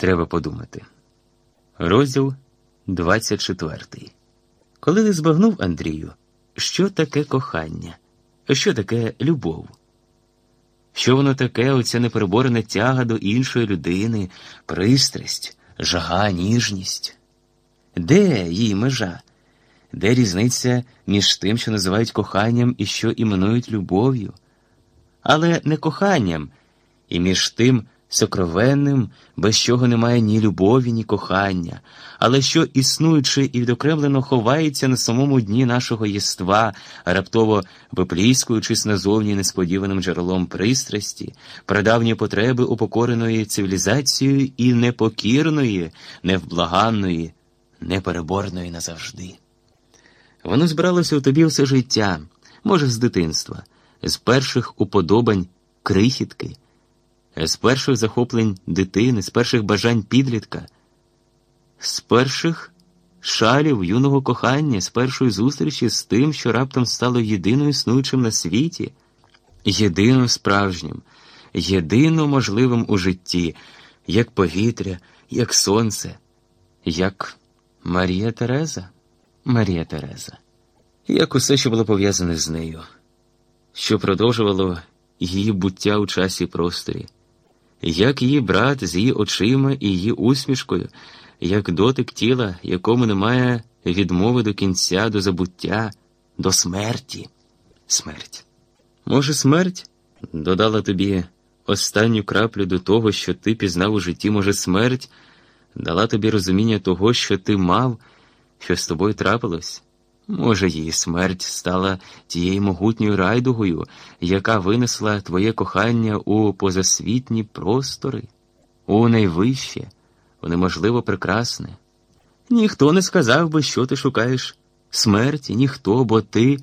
Треба подумати. Розділ 24. Коли ти збагнув Андрію, що таке кохання, що таке любов? Що воно таке, оця непереборена тяга до іншої людини, пристрасть, жага, ніжність? Де її межа? Де різниця між тим, що називають коханням і що іменують любов'ю? Але не коханням, і між тим сокровенним, без чого немає ні любові, ні кохання, але що, існуючи і відокремлено ховається на самому дні нашого єства, раптово випліскуючись назовні несподіваним джерелом пристрасті, прадавні потреби упокореної цивілізацією і непокірної, невблаганної, непереборної назавжди. Воно збиралося у тобі все життя, може, з дитинства, з перших уподобань крихітки, з перших захоплень дитини, з перших бажань підлітка, з перших шалів юного кохання, з першої зустрічі з тим, що раптом стало єдиною існуючим на світі, єдиним справжнім, єдино можливим у житті, як повітря, як сонце, як Марія Тереза. Марія Тереза, як усе, що було пов'язане з нею, що продовжувало її буття у часі і просторі, як її брат з її очима і її усмішкою, як дотик тіла, якому немає відмови до кінця, до забуття, до смерті. Смерть. Може, смерть додала тобі останню краплю до того, що ти пізнав у житті, може, смерть дала тобі розуміння того, що ти мав що з тобою трапилось? Може, її смерть стала тією могутньою райдугою, яка винесла твоє кохання у позасвітні простори, у найвище, у неможливо прекрасне. Ніхто не сказав би, що ти шукаєш смерті, ніхто, бо ти,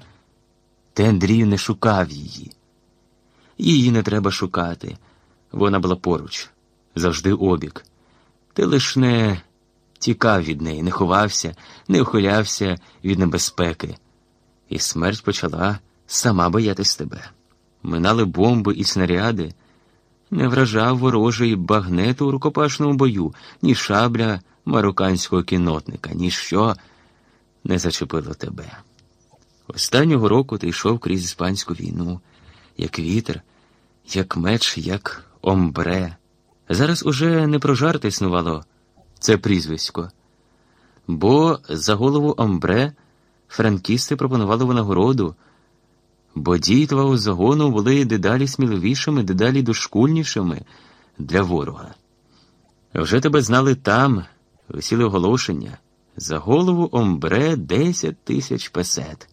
ти, Андрію, не шукав її. Її не треба шукати. Вона була поруч, завжди обік. Ти лиш не тікав від неї, не ховався, не ухилявся від небезпеки, і смерть почала сама боятись тебе. Минали бомби і снаряди, не вражав ворожий багнету у рукопашному бою, ні шабля марокканського кінотника, ніщо не зачепило тебе. Останнього року ти йшов крізь іспанську війну, як вітер, як меч, як омбре. Зараз уже не про жарти існувало це прізвисько. Бо за голову Омбре франкісти пропонували винагороду, бо дії твого загону були дедалі сміливішими, дедалі дошкульнішими для ворога. Вже тебе знали там, висіли оголошення. За голову Омбре десять тисяч песет.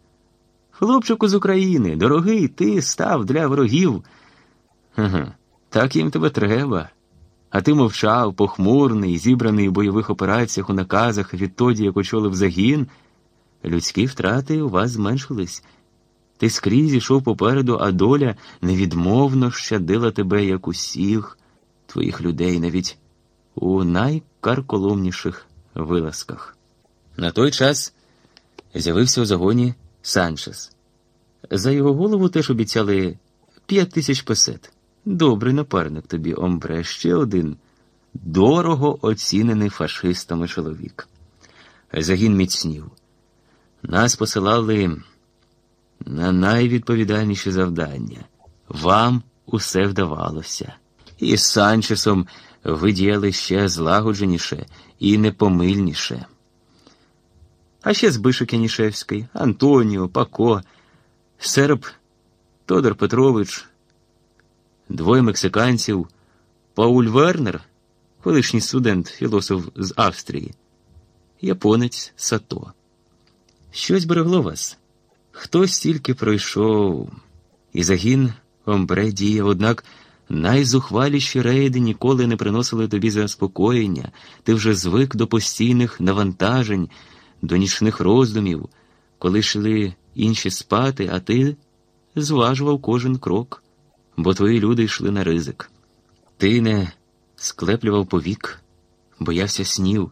Хлопчику з України, дорогий, ти став для ворогів. Ага, Так їм тебе треба. А ти мовчав, похмурний, зібраний у бойових операціях у наказах відтоді, як очолив загін, людські втрати у вас зменшились. Ти скрізь ішов попереду, а доля невідмовно щадила тебе, як усіх твоїх людей, навіть у найкарколомніших вилазках. На той час з'явився у загоні Санчес. За його голову теж обіцяли п'ять тисяч песет. Добрий напарник тобі, Омбре, ще один дорого оцінений фашистами чоловік. Загін міцнів. Нас посилали на найвідповідальніші завдання. Вам усе вдавалося. І з Санчесом ви діяли ще злагодженіше і непомильніше. А ще Збишек Янішевський, Антоніо, Пако, серб Тодор Петрович двоє мексиканців, Пауль Вернер, колишній студент, філософ з Австрії, японець Сато. Щось берегло вас. Хтось тільки пройшов, і загін Омбре діяв, однак найзухваліші рейди ніколи не приносили тобі заспокоєння, ти вже звик до постійних навантажень, до нічних роздумів, коли йшли інші спати, а ти зважував кожен крок бо твої люди йшли на ризик. Ти не склеплював повік, боявся снів,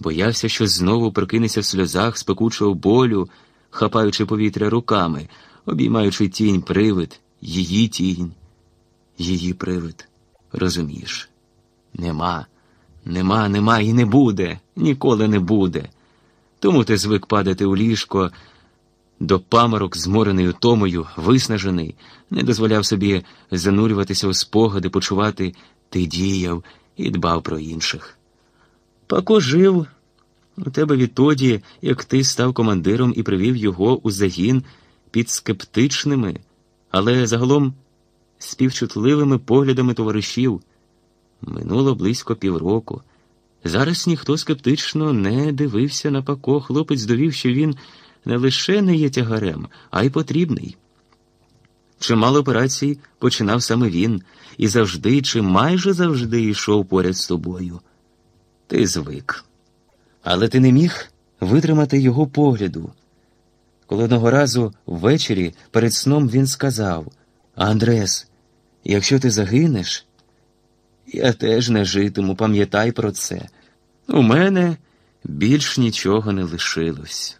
боявся, що знову прокинеться в сльозах, спекучого болю, хапаючи повітря руками, обіймаючи тінь привид, її тінь, її привид. Розумієш? Нема, Нема, нема і не буде, ніколи не буде. Тому ти звик падати у ліжко до паморок, зморений утомою, виснажений, не дозволяв собі занурюватися у спогади, почувати, ти діяв і дбав про інших. Пако жив у тебе відтоді, як ти став командиром і привів його у загін під скептичними, але загалом співчутливими поглядами товаришів. Минуло близько півроку. Зараз ніхто скептично не дивився на пако. Хлопець довів, що він не лише не є тягарем, а й потрібний. Чимало операцій починав саме він і завжди, чи майже завжди йшов поряд з тобою. Ти звик. Але ти не міг витримати його погляду. Коли одного разу ввечері перед сном він сказав Андрес, якщо ти загинеш, я теж не житиму, пам'ятай про це. У мене більш нічого не лишилось.